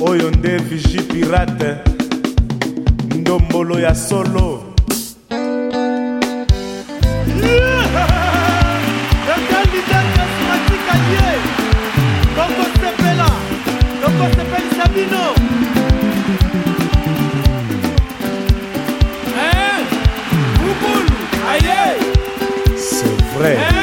oyo nde vigi pirate ndombolo ya solo tokosepela tokosepelisa bino Hey!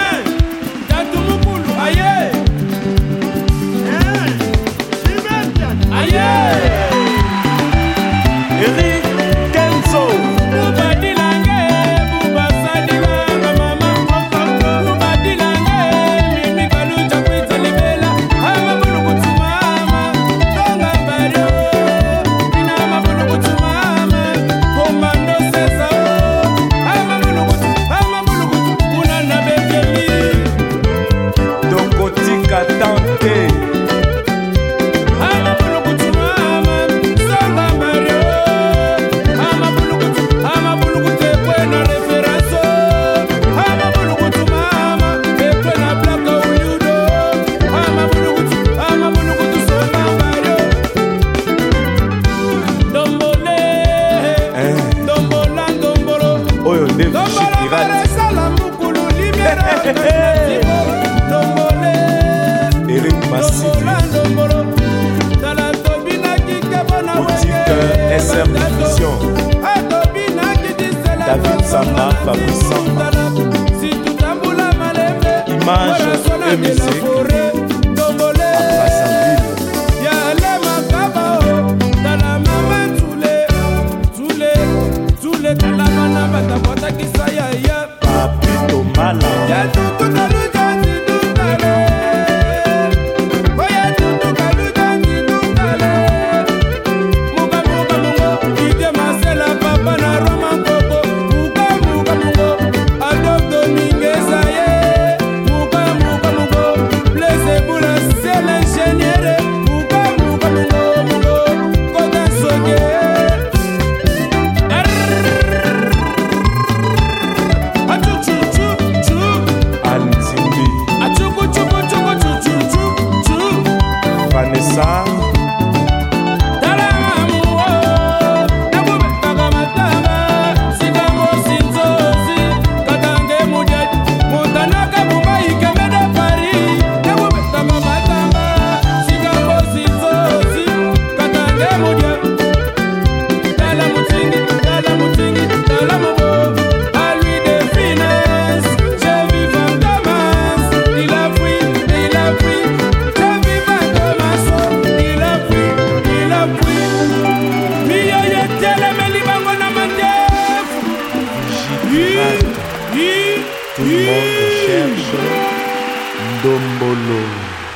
sanga fabrisamba image e musique le monde cherche Dombolo.